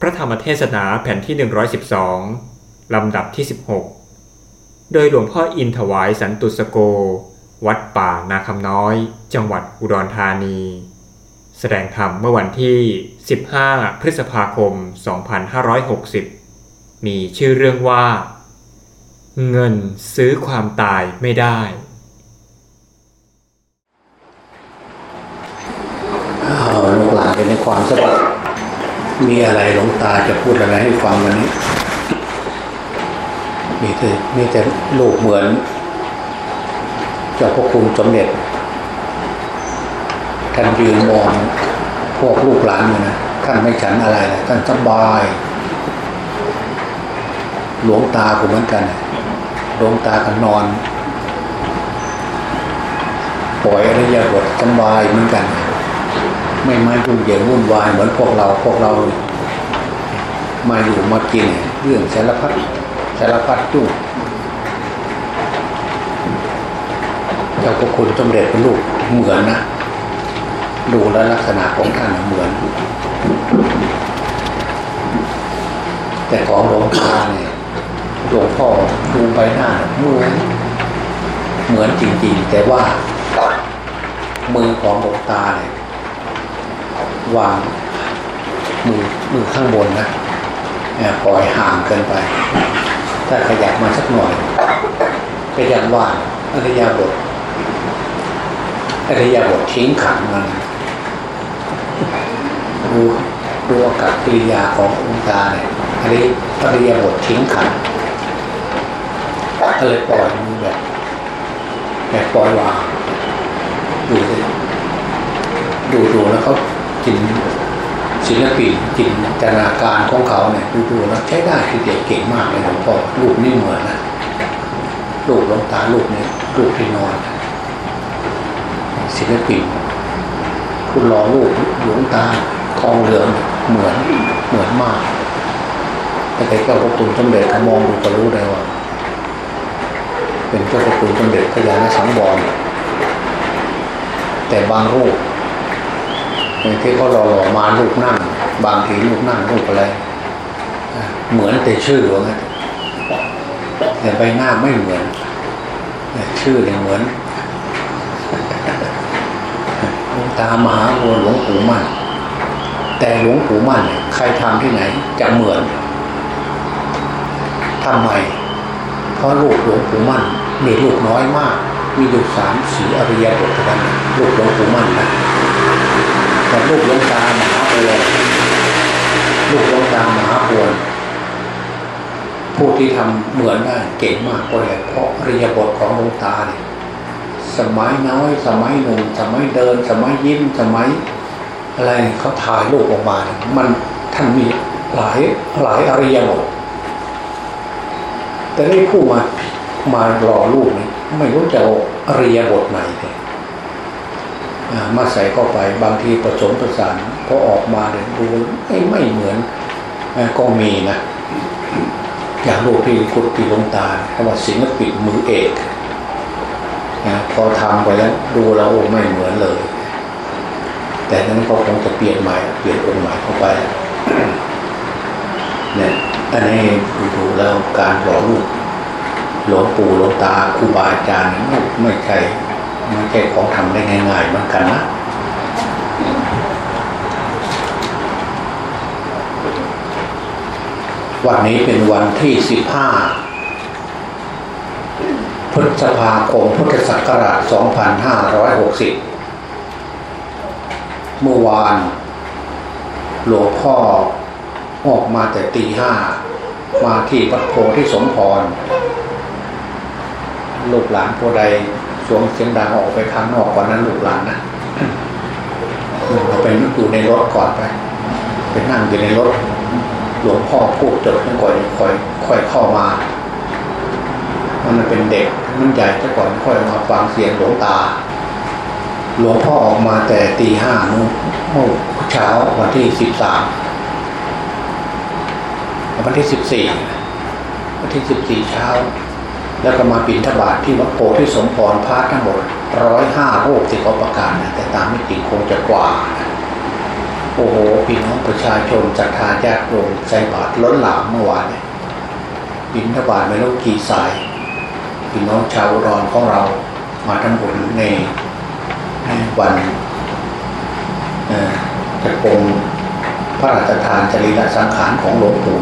พระธรรมเทศนาแผ่นที่ 112 ลำดับที่ 16 โดยหลวงพ่ออินถวายสันตุสโก วัดป่านาคำน้อย จังหวัดอุดรธานี แสดงธรรมเมื่อวันที่ 15 พฤษภาคม 2560 มีชื่อเรื่องว่า เงินซื้อความตายไม่ได้เอาลูกหลานเป็นในความสงบ มีอะไรหลวงตาจะพูดอะไรให้ฟังวันนี้ มีแต่มีแต่ลูกเหมือน เจ้าพระคุณสมเด็จท่านยืนมองพวกลูกหลานอยู่นะท่านไม่ฉันอะไรนะท่านสบาย หลวงตาก็เหมือนกันหลวงตาก็นอน ปล่อยอริยบทสบายเหมือนกัน ไม่มายุ่งเหยิงวุ่นวายเหมือนพวกเราพวกเรา มาอยู่มากินเรื่องสารพัดสารพัดยุ่งเจ้าพระคุณสมเด็จเป็นลูกเหมือนนะ ดูแลลักษณะของท่านเหมือน แต่ของหลวงตาเนี่ยหลวงพ่อดูใบหน้าเหมือนเหมือนจริงๆ แต่ว่ามือของหลวงตาเนี่ย วางมือมือข้างบนนะปล่อยห่างเกินไป ถ้าขยับมาสักหน่อยก็ยังวางอริยาบทอริยาบททิ้งขังมันดูดูอากับกิริยาขององค์ตาเนี่ยอันนี้อริยาบททิ้งขังก็เลยปล่อยมือแบบแบบปล่อยวางดูดูดูแล้วเขา จินศิลปินจินตนาการของเขาเนี่ยดูดูแล้วใช้ได้คือเด็กเก่งมากเลยหลวงพ่อลูกนี่เหมือนนะลูกลวงตาลูกเนี่ยลูกที่นอนศิลปินคุณรอลูกหลวงตาทองเหลืองเหมือนเหมือนมากแต่ใครก็พระคุณสมเด็จเขามองดูก็รู้ได้ว่า เป็นเจ้าพระคุณสมเด็จพญานาสังวรแต่บางรูป ที่เขาหล่อๆมาลูกนั่ง บางทีลูกนั่งลูกอะไร เหมือนแต่ชื่อว่างั้นแต่ใบหน้าไม่เหมือน ชื่อเนี่ยเหมือนหลวงตามหาบัวหลวงปู่มั่นแต่หลวงปู่มั่นเนี่ยใครทำที่ไหนจะเหมือนทำไม เพราะลูกหลวงปู่มั่นมีลูกน้อยมาก มีลูกสามสีอริยบทกันลูกหลวงปู่มั่นนะแต่ลูกหลวงตามหาบัวลูกหลวงตามหาบัวผู้ที่ทำเหมือนได้เก่งมากก็เลยเพราะอริยบทของหลวงตาเนี่ยสมัยน้อย สมัยหนุ่มสมัยเดิน สมัยยิ้มสมัยอะไรเขาถ่ายรูปออกมาเนี่ยมันท่านมีหลายหลายอริยบทแต่ได้ผู้มามาหล่อรูปนี่ไม่รู้จะอาอริยบทไหนเลย มาใส่เข้าไปบางทีผสมประสานพอออกมาเนี่ยดูไม่ไม่เหมือนก็มีนะอย่างรูปที่กุฏิลงตาคำว่าศิลปินมือเอกนะพอทำไปแล้วดูแล้วโอ้ไม่เหมือนเลย แต่นั้นก็คงจะเปลี่ยนใหม่เปลี่ยนองค์ใหม่เข้าไปเนี่ยอันนี้ดูแล้วการหล่อรูปหลวงปู่หลวงตาครูบาอาจารย์ไม่ไม่ใช่ ไม่ใช่ของทำได้ง่ายๆเหมือนกันนะวันนี้เป็นวันที่สิบห้าพฤษภาคมพุทธศักราช 2560 เมื่อวานหลวงพ่อออกมาแต่ตีห้ามาที่วัดโพธิสมพรลูกหลานโพใด สวมเสียงดังออกไปข้างนอกก่อนนั้นลูกหลานนะเราไปอยู่ในรถก่อนไปไปนั่งอยู่ในรถหลวงพ่อพูดจบแล้วก่อนค่อยค่อยเข้ามา มันเป็นเด็กมันใหญ่ซะก่อนค่อยมาฟังเสียงหลวงตา หลวงพ่อออกมาแต่ตีห้าเมื่อเช้าวันที่สิบสามวันที่สิบสี่วันที่สิบสี่เช้า แล้วก็มาปิณฑบาตที่วัดโพธิสมพรพาทั้งหมดร้อยห้ารูปที่เขาประกาศนะแต่ตามไม่จริงคงจะกว่า โอ้โหพี่น้องประชาชนศรัทธาญาติโยมใจบาตล้นหลามเมื่อวานเนี่ยบินทบาทไม่รู้กี่สายพี่น้องชาวรอุดรของเรามาทำบุญในในวันเอ่อจะปงพระราชทานจริยสังขารของหลวงปู่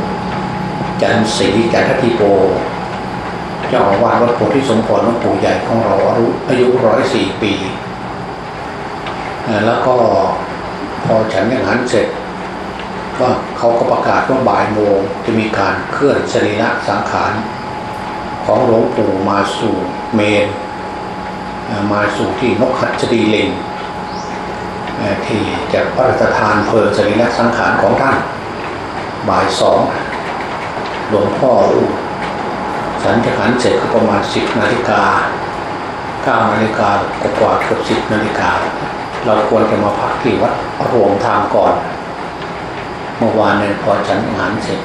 จันทร์ศรีจันทติโป เจ้าอาวาสวัดโพธิสมพรหลวงปู่ใหญ่ของเราอายุอายุร้อยสี่ปี แล้วก็พอฉันยังหันเสร็จก็เขาก็ประกาศว่าบ่ายโมงจะมีการเคลื่อนสรีระสังขารของหลวงปู่มาสู่เมน มาสู่ที่นกหัดจดีลิงเอ่อที่จะพระราชทานเพลิงสรีระสังขารของท่านบ่ายสองหลวงพ่ออู้ สันจะหันเสร็จก็ประมาณสิบนาฬิกาเก้านาฬิกากว่าเกือบสิบนาฬิกา เราควรจะมาพักที่วัดรวมทางก่อน เมื่อวานเนี่ยพอฉันอาหารเสร็จ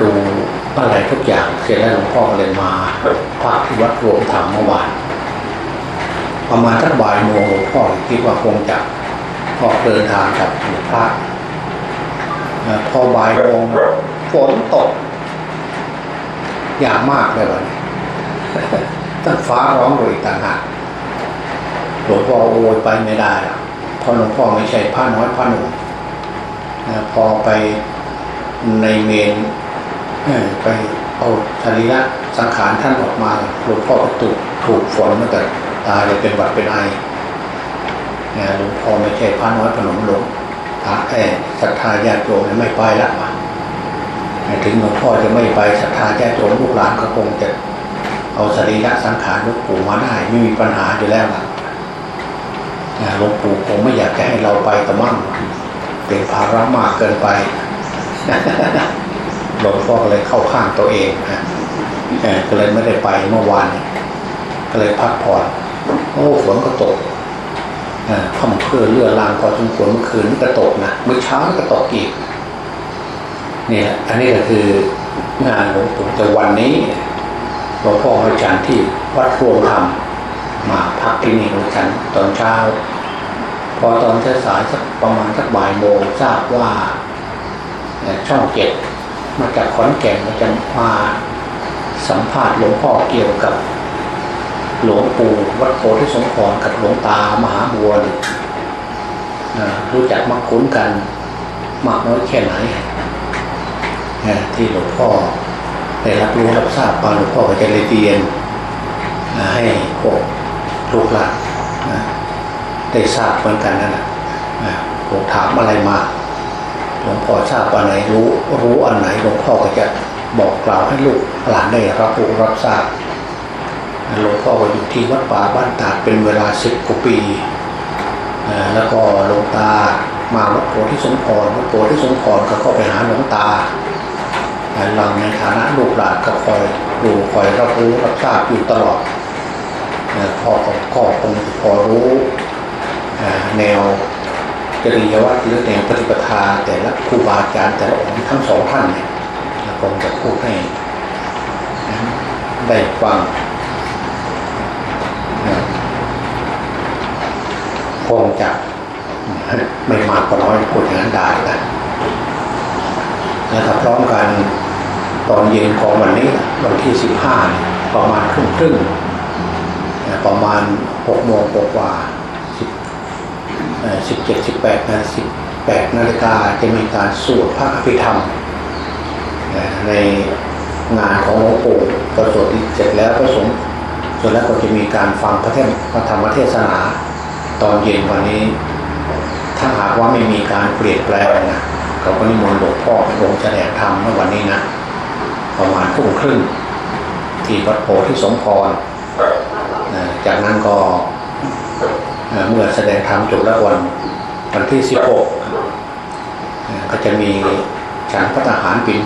ดูอะไรทุกอย่างเสร็จแล้วหลวงพ่อก็เลยมาพักที่วัดรวมธรรมเมื่อวานประมาณสักบ่ายโมงหลวงพ่อคิดว่าคงจะออกเดินทางกับหลวงพระอ่าพอบ่ายโมงฝนตก ย่างมากเลยวันนี้ตั้งฟ้าร้องเลยต่างหากหลวงพ่อโวยไปไม่ได้หรอกเพราะหลวงพ่อไม่ใช่ผ้าน้อยผ้าหนุ่มพอไปในเมนไปเอาสรีระสังขารท่านออกมาหลวงพ่อก็ถูกถูกฝนมันก็ตายเลยเป็นหวัดเป็นไอหลวงพ่อไม่ใช่ผ้าน้อยผ้าหนุ่มหลวงพระแอ่ศรัทธาญาติโยมไม่ไปละมา ถึงหลวงพ่อจะไม่ไปศรัทธาญาติโยมลูกหลานก็คงจะเอาสรีระสังขารหลวงปู่มาได้ไม่มีปัญหาอยู่แล้วล่ะนะหลวงปู่คงไม่อยากจะให้เราไปแต่มั่งเป็นภาระมากเกินไปหลวงพ่อก็เลยเข้าข้างตัวเองนะเอ่อก็เลยไม่ได้ไปเมื่อวานก็เลยพักผ่อนโอ้ฝนก็ตกอ่าค่ำเพื่อเลื่อลางพอจนฝนเมื่อคืนก็ตกนะเมื่อเช้าก็ตกอีก นี่แหละอันนี้ก็คืองานหลวงปู่แต่วันนี้หลวงพ่ออาจารย์ที่วัดรวมธรรมมาพักที่นี่เหมือนกันตอนเช้า พอตอนสายสักประมาณสักบ่ายโมงทราบว่าช่องเจ็ดมาจากขอนแก่นมาจะมาสัมภาษณ์หลวงพ่อเกี่ยวกับ หลวงปู่วัดโพธิสมพรกับหลวงตามหาบัวรู้จักมักคุ้นกันมากน้อยแค่ไหน ที่หลวงพ่อได้รับรู้รับทราบตอนหลวงพ่อก็จะเลยเรียนให้พวกลูกหลานได้ทราบเหมือนกันนั่นแหละผมถามอะไรมาหลวงพ่อทราบอันไหนรู้รู้อันไหนหลวงพ่อก็จะบอกกล่าวให้ลูกหลานได้รับรู้รับทราบหลวงพ่อก็อยู่ที่วัดป่าบ้านตาดเป็นเวลาสิบกว่าปีแล้วก็หลวงตามาวัดโพธิสมพรวัดโพธิสมพรก็เข้าไปหาหลวงตา เราในฐานะลูกหลานก็คอยดูคอยรับรู้รับทราบอยู่ตลอดเอ่อพอก็คงพอรู้แนวจริยวัตรหรือแนวปฏิปทาแต่ละครูบาอาจารย์แต่ละองค์ทั้งสองท่านเนี่ยคงจะพูดให้ได้ฟังคงจะไม่มากก็น้อยพูดอย่างนั้นได้นะนะครับพร้อมกัน ตอนเย็นของวันนี้วันที่15ประมาณครึ่งครึ่งๆประมาณ6โมงกว่าสิบเจ็ดสิบแปดนาสิบแปดนาฬิกาจะมีการสวดพระอภิธรรม ในงานของหลวงปู่พอสวดเสร็จแล้วก็สงฆ์เสร็จแล้วก็จะมีการฟังพระเทศพระธรรมเทศนา ตอนเย็นวันนี้ ถ้าหากว่าไม่มีการเปลี่ยนแปลงนะเขาก็นิมนต์หลวงพ่อลงแสดงธรรมเมื่อวันนี้นะ ประมาณทุ่มครึ่ง ที่วัดโพธิสมพรจากนั้นก็เมื่อแสดงธรรมจบแล้ววันวันที่ 16 ก็จะมีฉันพระทหารบิน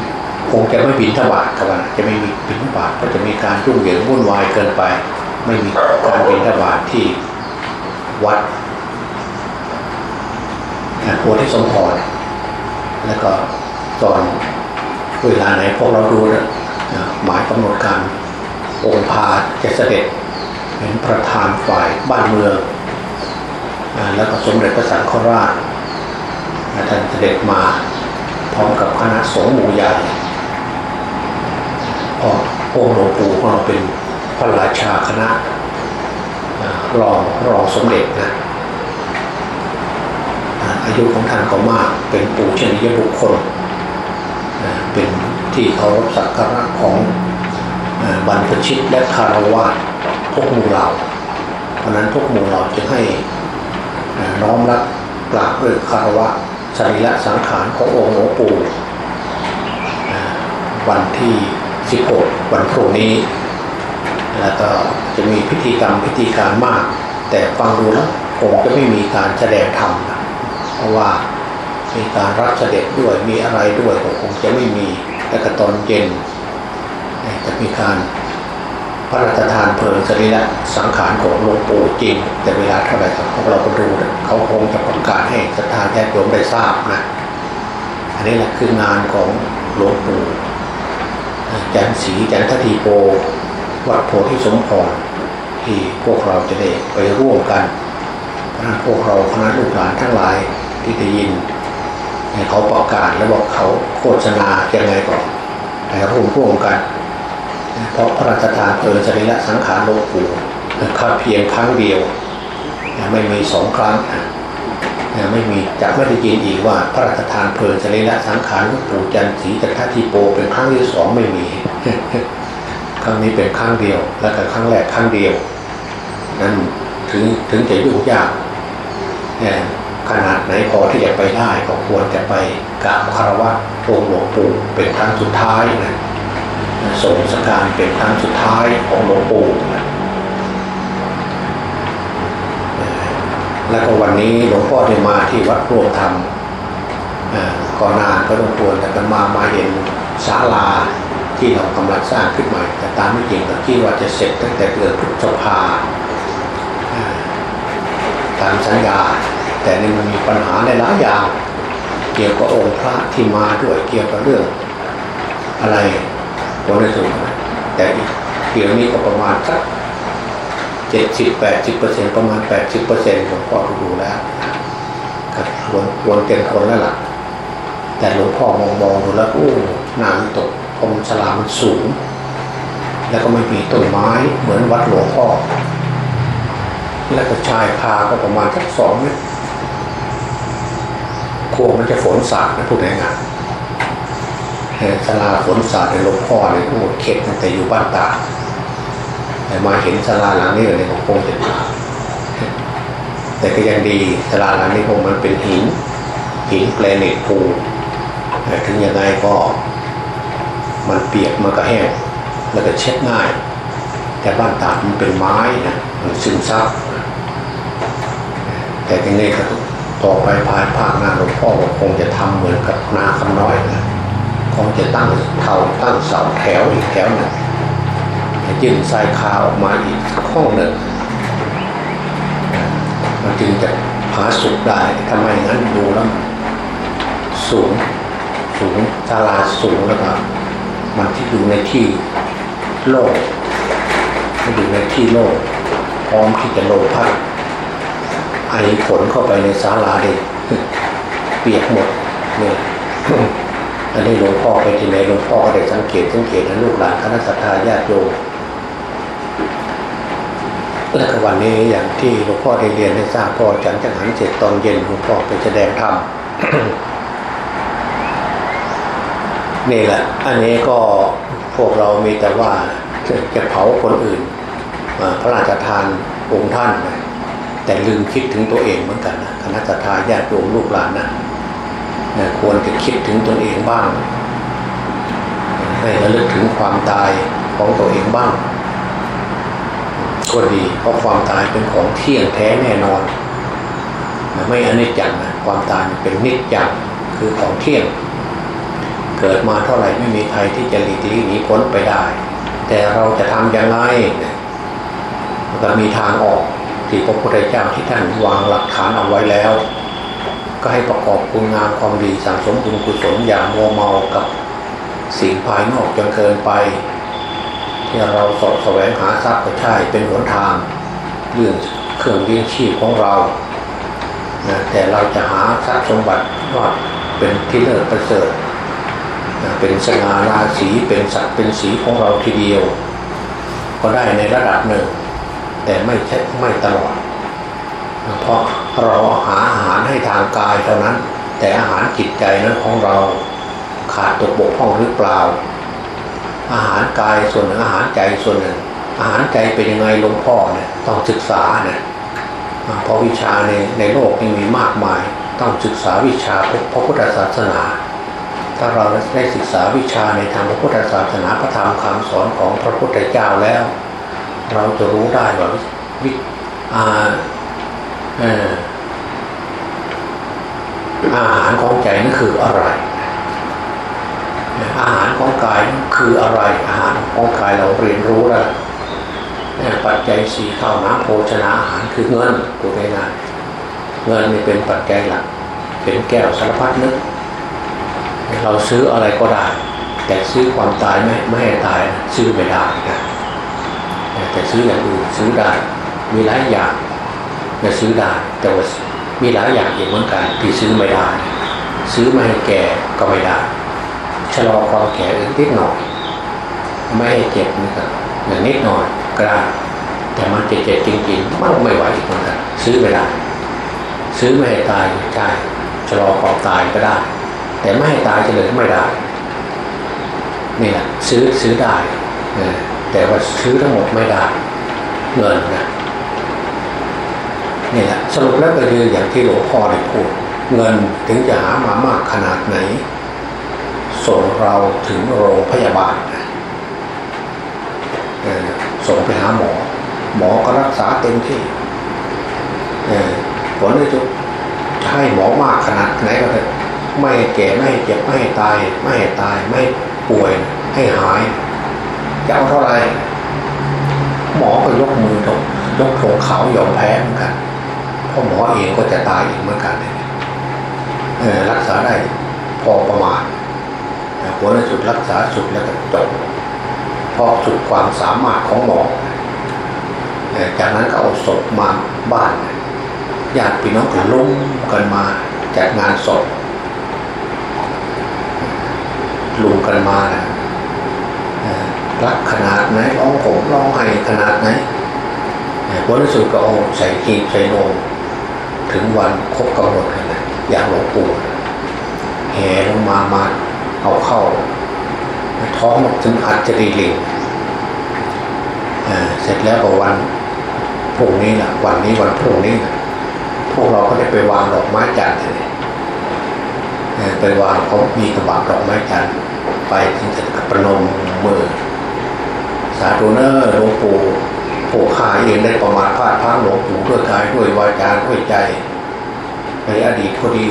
คงจะไม่บินทบาทครับจะไม่มีบินทบาทก็จะมีการยุ่งเหยิงวุ่นวายเกินไป ไม่มีการบินทบาทที่วัดโพธิสมพรแล้วก็ตอน เวลาไหนพวกเราดูนะหมายกำหนดการองค์พาจะเสด็จเป็นประธานฝ่ายบ้านเมืองอแล้วก็สมเด็จพระสังฆราชท่านเสด็จมาพร้อมกับคณะสงฆ์หมู่ใหญ่พอองค์หลวงปู่ของเราเป็นพระราชาคณะรองรองสมเด็จนะอายุของท่านก็มากเป็นปู่ชนียบุคคล เป็นที่เคารพสักการะของบรรพชิตและคารวะทุกหมู่เหล่าเพราะนั้นทุกหมู่เหล่าจะให้น้อมรับกราบด้วยคารวะสรีระสังขารขององค์หลวงปู่วันที่ 16 วันพรุ่งนี้ แล้วก็จะมีพิธีกรรมพิธีการมาก แต่ฟังดูแล้วคงจะไม่มีการแสดงธรรมเพราะว่า มีการรับเสด็จด้วยมีอะไรด้วยคงจะไม่มีแต่ก็ตอนเย็นจะมีการพระราชทานเพลิงสรีระสังขารของหลวงปู่จริง แต่เวลาเท่าไหร่พวกเราก็ดูเขาคงจะประกาศให้ศรัทธาญาติโยมได้ทราบนะอันนี้แหละคืองานของหลวงปู่จันสีจันททีโปวัดโพธิสมพรที่พวกเราจะได้ไปร่วมกันเพราะนั้นพวกเราคณะลูกหลานทั้งหลายที่ได้ยิน เขาประกาศแล้วบอกเขาโฆษณาอย่างไรก่อนแต่ร่วมร่วมกัน เพราะพระราชทานเพลิงสรีระสังขารหลวงปู่ค่เพียงครั้งเดียว ไม่มีสองครั้งไม่มีจะไม่ได้ยินอีกว่าพระราชทานเพลิงสรีระสังขารหลวงปู่จันทร์ศรีจันททีโปเป็นครั้งที่สองไม่มีครั้งนี้เป็นครั้งเดียว และก็ครั้งแรกครั้งเดียว นั้นถึงถึงจะยุ่งยาก ขนาดไหนพอที่จะไปได้ก็ควรจะไปกราบคารวะองค์หลวงปู่เป็นครั้งสุดท้ายนะส่งสการเป็นครั้งสุดท้ายของหลวงปู่นะแล้วก็วันนี้หลวงพ่อได้มาที่วัดรวมธรรมก่อนนานก็ต้องควรแต่กันมามาเห็นศาลาที่เรากำลังสร้างขึ้นใหม่ แต่ตามไม่จริงก็คิดว่าจะเสร็จตั้งแต่เดือนพฤษภาตามสัญญา แต่นี่มันมีปัญหาในหลายอย่าง เกี่ยวกับองค์พระที่มาด้วยเกี่ยวกับเรื่อง อะไรคนในสุดแต่เกี่ยวนี้ก็ประมาณสักเจ็ดสิบแปดสิบเปอร์เซ็นประมาณแปดสิบเปอร์เซ็นต์ผมก็ดูแล้วกับวนวนเกินคนแล้วล่ะ แต่หลวงพ่อมองมองดูแล้วโอ้น้ำตกพรมสลามันสูง แล้วก็ไม่มีต้นไม้เหมือนวัดหลวงพ่อแล้วก็ชายคาก็ประมาณสักสองเมตร ครัวมันจะฝนสาดนะพูดง่ายๆสลาฝนสาดในหลวงพ่อเลยโอ้เข็ดตั้งแต่อยู่บ้านตาแต่มาเห็นสลาหลังนี้เลยก็คงเจะแต่ก็ยังดีสลาหลังนี้คงมันเป็นหินหินแกรนิตภูถึงยังไงก็ มันเปียกมันก็แห้งแล้วก็เช็ดง่าย แต่บ้านตาดมันเป็นไม้นะมันซึมซับแต่ยังไงก็ ต่อไปภายภาคหน้าหลวงพ่อคงจะทำเหมือนกับนาคำน้อยนะคงจะตั้งเท่าตั้งเสาแถวอีกแถวหนึ่งยื่นทรายคาออกมาอีกห้องหนึ่งมันจึงจะหาสุขได้ทำไมงั้นดูแล้วสูงสูงศาลาสูงแล้วก็มันที่อยู่ในที่โล่งมันอยู่ในที่โล่พร้อมที่จะโลงพัด ไอฝนเข้าไปในศาลาเลยเปียกหมดเนี่ยอันนี้หลวงพ่อไปที่ไหนหลวงพ่อก็ได้สังเกตสังเกตนะลูกหลานคณะสัตยาญาติโยมและก็วันนี้อย่างที่หลวงพ่อได้เรียนได้ทราบพอฉันจะหันเสร็จตอนเย็นหลวงพ่อไปแสดงธรรมนี่แหละ อันนี้ก็พวกเรามีแต่ว่าจะเผาคนอื่นพระราชทานองค์ท่าน แต่ลืมคิดถึงตัวเองเหมือนกันนะคณะทาญาติโยมลูกหลานนะควรจะคิดถึงตนเองบ้าง ให้ระลึกถึงความตายของตัวเองบ้างก็ดี เพราะความตายเป็นของเที่ยงแท้แน่นอน ไม่อนิจจังนะความตายเป็นนิจจังคือของเที่ยง เกิดมาเท่าไหร่ไม่มีใครที่จะหลีกลี่หนีพ้นไปได้ แต่เราจะทำยังไงมันก็มีทางออก ที่พระพุทธเจ้าที่ท่านวางหลักฐานเอาไว้แล้ว ก็ให้ประกอบคุณงามความดีสั่งสมบุญกุศลอย่างมัวเมากับสิ่งภายนอกจนเกินไป ที่เราสอบแสวงหาทรัพย์ก็ใช่เป็นหนทางเรื่องเครื่องเลี้ยงชีพของเราแต่เราจะหาทรัพย์สมบัติว่าเป็นที่เลิศประเสริฐเป็นสง่าราศีเป็นสัตว์เป็นสีของเราทีเดียว ก็ได้ในระดับหนึ่ง แต่ไม่ใช่ไม่ตลอด เพราะเราหาอาหารให้ทางกายเท่านั้น แต่อาหารจิตใจนั้นของเราขาดตกบกพร่องหรือเปล่า อาหารกายส่วนหนึ่งอาหารใจส่วนหนึ่งอาหารใจเป็นยังไงหลวงพ่อเนี่ยต้องศึกษาเนี่ยเพราะวิชาในในโลกยังมีมากมาย ต้องศึกษาวิชาพระพุทธศาสนา ถ้าเราได้ศึกษาวิชาในทางพระพุทธศาสนาพระธรรมคำสอนของพระพุทธเจ้าแล้ว เราจะรู้ได้ว่าวิอาอาหารของใจนั่นคืออะไร อาหารของกายคืออะไร อาหารของกายเราเรียนรู้แล้วปัจจัยสี่ข้าวน้ำโภชนาอาหารคือเงินตัวง่ายเงินนี่เป็นปัจจัยหลักเป็นแก้วสารพัดนึกเราซื้ออะไรก็ได้ แต่ซื้อความตายไม่ไม่ให้ตายซื้อไม่ได้นะ แต่ซื้ออย่างอื่นซื้อได้ มีหลายอย่างจะซื้อได้ แต่ว่ามีหลายอย่างอีกเหมือนกันที่ซื้อไม่ได้ ซื้อไม่ให้แก่ก็ไม่ได้ชะลอความแก่อีกนิดหน่อย ไม่ให้เจ็บนี่ก็อย่างนิดหน่อยก็ได้แต่มันเจ็บจริงๆมันไม่ไหวอีกเหมือนกันซื้อไม่ได้ซื้อไม่ให้ตายได้ชะลอความตายก็ได้ แต่ไม่ให้ตายจะเลยไม่ได้นี่แหละซื้อซื้อได้ แต่ว่าซื้อทั้งหมดไม่ได้ เงินนะนี่แหละสรุปแล้วก็คืออย่างที่หลวงพ่อได้พูด เงินถึงจะหามามากขนาดไหน ส่งเราถึงโรงพยาบาลส่งไปหาหมอ หมอก็รักษาเต็มที่ผลที่จะให้หมอมากขนาดไหนก็เถอะไม่แก่ไม่เจ็บไม่ตาย ไม่ตายไม่ป่วยให้หาย จะเอาเท่าไหร่หมอก็ยกมือยกโถงเขายอมแพ้เหมือนกันเพราะหมอเองก็จะตายอีกเหมือนกันเออรักษาได้พอประมาณผลในสุดรักษาสุดแล้วก็จบพอสุดความสามารถของหมอจากนั้นก็เอาศพมาบ้านญาติพี่น้องก็ล้มกันมาจัดงานศพลุงกันมานะ รักขนาดไหนร้องผมร้องไห้ขนาดไหนผลที่สุดก็เอาใส่กีบใส่โนมถึงวันครบกำหนดเลยนะอย่างหลวงปู่แห่ลงมามาเอาเข้า ท้องถึงอัจฉริลิงเสร็จแล้วก็วันพรุ่งนี้นะวันนี้วันพรุ่งนี้นะพวกเราก็ได้ไปวางดอกไม้จันทร์เลยไปวางเขามีกระบะดอกไม้จันทร์ไปถึงจะประนมมือาธุเนอร์หลวงปู่ผู้ขาเองได้ประมาทพลาดพังหลวงปู่ด้วยกายด้วยวาจาด้วยใจ ในอดีตก็ดี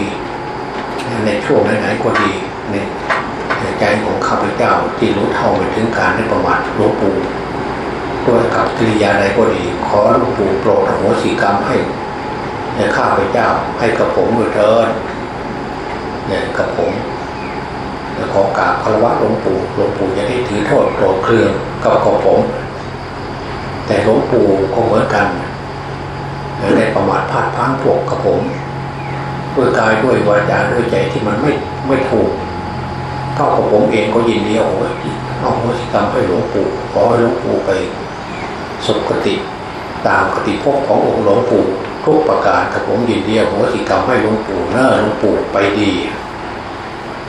ในช่วงไหนๆก็ดีในใจของข้าพเจ้าที่รู้เท่าไปถึงการได้ประมาทหลวงปู่ด้วยกับกิริยาใดก็ดี ขอหลวงปู่โปรดโหสิกรรมให้ข้าพเจ้าให้กับผมด้วยเถิดเนี่ยกับผมขอกราบคารวะหลวงปู่หลวงปู่จะได้ถือโทษโกรธเครื่อง กับกับผม แต่หลวงปู่ก็เหมือนกันได้ประมาทพลาดพังพวกกับผมด้วยกายด้วยวาจาด้วยใจที่มันไม่ไม่ถูกเท่ากับผมเองก็ยินดีเอาเอาโหสิกรรมให้หลวงปู่ขอให้หลวงปู่ไปสุคติ ตามคติภพขององค์หลวงปู่ทุกประการถ้าผมยินดีโหสิกรรมให้หลวงปู่เนอหลวงปู่ไปดี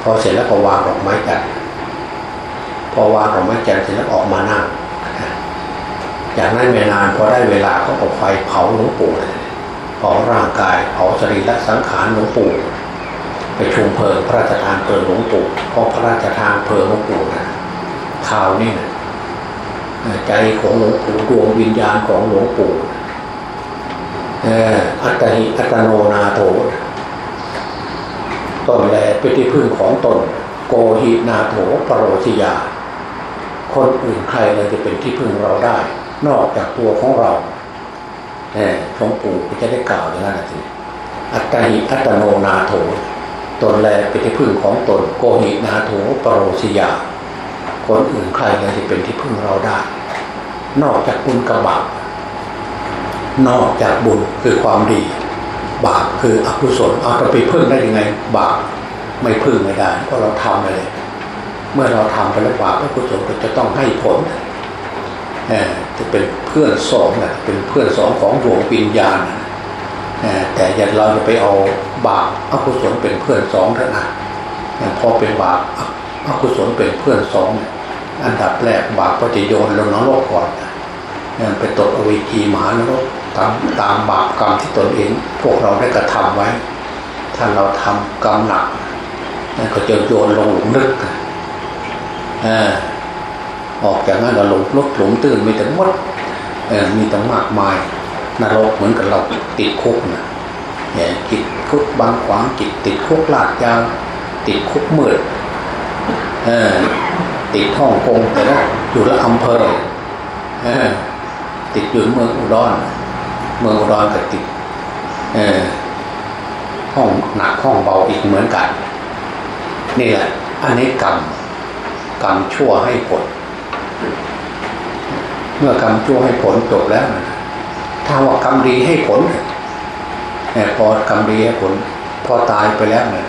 พอเสร็จแล้วก็วางดอกไม้จันทร์ พอวางดอกไม้จันทร์เสร็จแล้วออกมานั่งจากนั้นไม่นานพอได้เวลาเขาก็ไฟเผาหลวงปู่เผาร่างกายเผาสรีระสังขารหลวงปู่ไปชุมเพลิงพระราชทานเพลิงหลวงปู่พอพระราชทานเพลิงหลวงปู่นะข่าวนี่นะใจของหลวงปู่ดวงวิญญาณของหลวงปู่อัตหิอัตโนนาโถตนแลเป็นที่พึ่งของตน โกหินาโถปรโรชิยา คนอื่นใครเลยจะเป็นที่พึ่งเราได้ นอกจากตัวของเราแหมหลวงปู่ก็จะได้กล่าวอย่างนั้นสิอัตหิอัตโนนาโถ ตนแลเป็นที่พึ่งของตนโกหินาโถปรโรชิยา คนอื่นใครเลยจะเป็นที่พึ่งเราได้ นอกจากบุญกระบาดนอกจากบุญคือความดี บาปคืออกุศลเอาจะไปพึ่งได้ยังไง บาปไม่พึ่งไม่ได้เพราะเราทำไปเลย เมื่อเราทำไปแล้วบาปอกุศลก็จะต้องให้ผลจะเป็นเพื่อนสองนะเป็นเพื่อนสองของดวงวิญญาณแต่อย่าเราจะไปเอาบาปอกุศลเป็นเพื่อนสองเถอะนะเออพอเป็นบาปอกุศลเป็นเพื่อนสองอันดับแรกบาปก็จะโยนลงนรกก่อนนะเออไปตกอเวจีมหานรกตามตามบาปกรรมที่ตนเอง พวกเราได้กระทำไว้ ถ้าเราทำกรรมหนักนั่นก็จะโยนลงหลุมลึกนะ ออกจากนั้นก็หลงลุกหลุมตื่นมีแต่มดมีแต่มากมายนรกเหมือนกับเราติดคุกนะเนี่ยติดคุกบางขวางติดติดคุกลาดยาวติดคุกมืดเอติดห้องกงแต่ละอยู่ละอำเภอติดอยู่เมืองอุดรเมืองอุดรก็ติดห้องหนักห้องเบาอีกเหมือนกัน นี่แหละอันนี้กรรม กรรมชั่วให้ผล เมื่อกรรมชั่วให้ผลจบแล้วนะถ้าว่ากรรมดีให้ผลเนี่ยพอกรรมดีให้ผล พอตายไปแล้วเนี่ย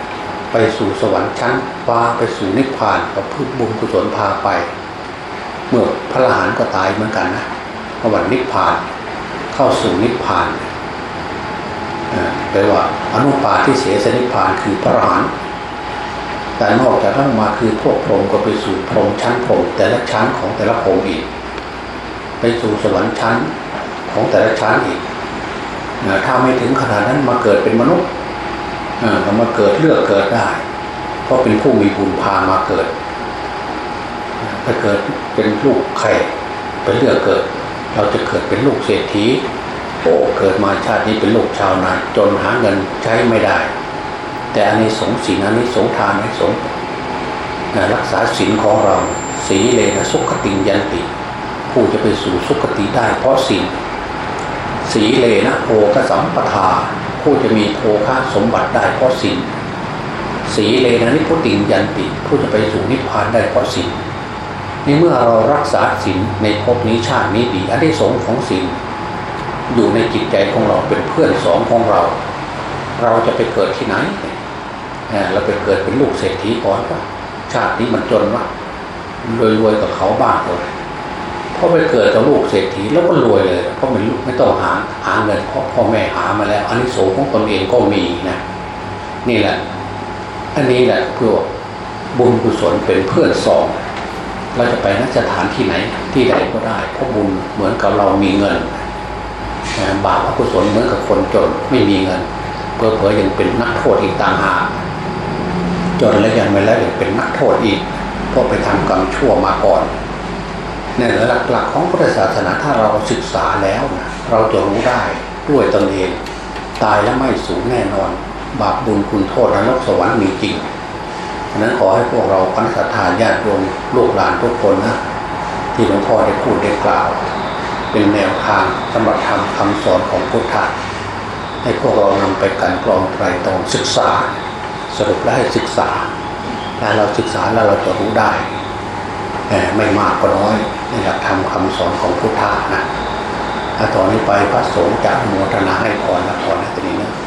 ไปสู่สวรรค์ชั้นฟ้าไปสู่นิพพานกับพุทธบุญกุศลพาไป เมื่อพระอรหันต์ก็ตายเหมือนกันนะสวรรค์นิพพาน เข้าสู่นิพพานแปลว่าอนุปาที่เสียสนิพพานคือพระอรหันต์ แต่นอกจากนั้นมาคือพวกพรหมก็ไปสู่พรหมชั้นพรหมแต่ละชั้นของแต่ละพรหมอีก ไปสู่สวรรค์ชั้นของแต่ละชั้นอีกถ้าไม่ถึงขนาดนั้นมาเกิดเป็นมนุษย์เรามาเกิดเลือกเกิดได้ เพราะเป็นผู้มีบุญพามาเกิดถ้าเกิดเป็นลูกใครไปเลือกเกิด เราจะเกิดเป็นลูกเศรษฐีโอ้เกิดมาชาตินี้เป็นลูกชาวนาจนหาเงินใช้ไม่ได้ แต่อันนี้สงสีอันนี้สงทานอันนี้สงรักษาศีลของเราสีเลนะสุขติยันติ ผู้จะไปสู่สุขติได้เพราะศีลสีเลนะโภคสัมปทา ผู้จะมีโภคาสมบัติได้เพราะศีลสีเลนะนิพุติยันติ ผู้จะไปสู่นิพพานได้เพราะศีลนี่เมื่อเรารักษาศีลในภพนี้ชาตินี้ดีอันที่สงของศีลอยู่ในจิตใจของเราเป็นเพื่อนสองของเรา เราจะไปเกิดที่ไหน เราไปเกิดเป็นลูกเศรษฐีก่อนปะชาตินี้มันจนวะรวยๆกับเขาบ้างเลยพอไปเกิดกับลูกเศรษฐีแล้วก็รวยเลยเพราะมันลูกไม่ต้องหาหาเงินพราะพ่อแม่หามาแล้ว อันนี้โสของตนเองก็มีนะนี่แหละ อันนี้แหละเพื่อบุญกุศลเป็นเพื่อนสองเราจะไปนักสถานที่ไหนที่ใดก็ได้ เพราะบุญเหมือนกับเรามีเงินบาปอกุศลเหมือนกับคนจนไม่มีเงินเพื่อเผื่อยังเป็นนักโทษอีกต่างหาก จนแล้วยังไม่แล้วยังเป็นนักโทษอีกเพราะไปทำกรรมชั่วมาก่อนเนี่ยหลักๆของพุทธศาสนาถ้าเราศึกษาแล้วนะเราจะรู้ได้ด้วยตนเอง ตายแล้วไม่สูญแน่นอน บาปบุญคุณโทษนรกสวรรค์มีจริงฉะนั้นขอให้พวกเราคณะสัตยาญาติโยมลูกหลานทุกคนนะที่หลวงพ่อได้พูดได้กล่าว เป็นแนวทางสำหรับทำคำสอนของพุทธะให้พวกเรานำไปกันกรองไตรตรองศึกษา สรุปแล้วให้ศึกษาถ้าเราศึกษาแล้วเราจะรู้ได้ ไม่มากก็น้อยในหลักธรรมคำสอนของพุทธะนะถ้าตอนนี้ไปพระสงฆ์จะโมทนาให้พรและพรในตรงนี้นะ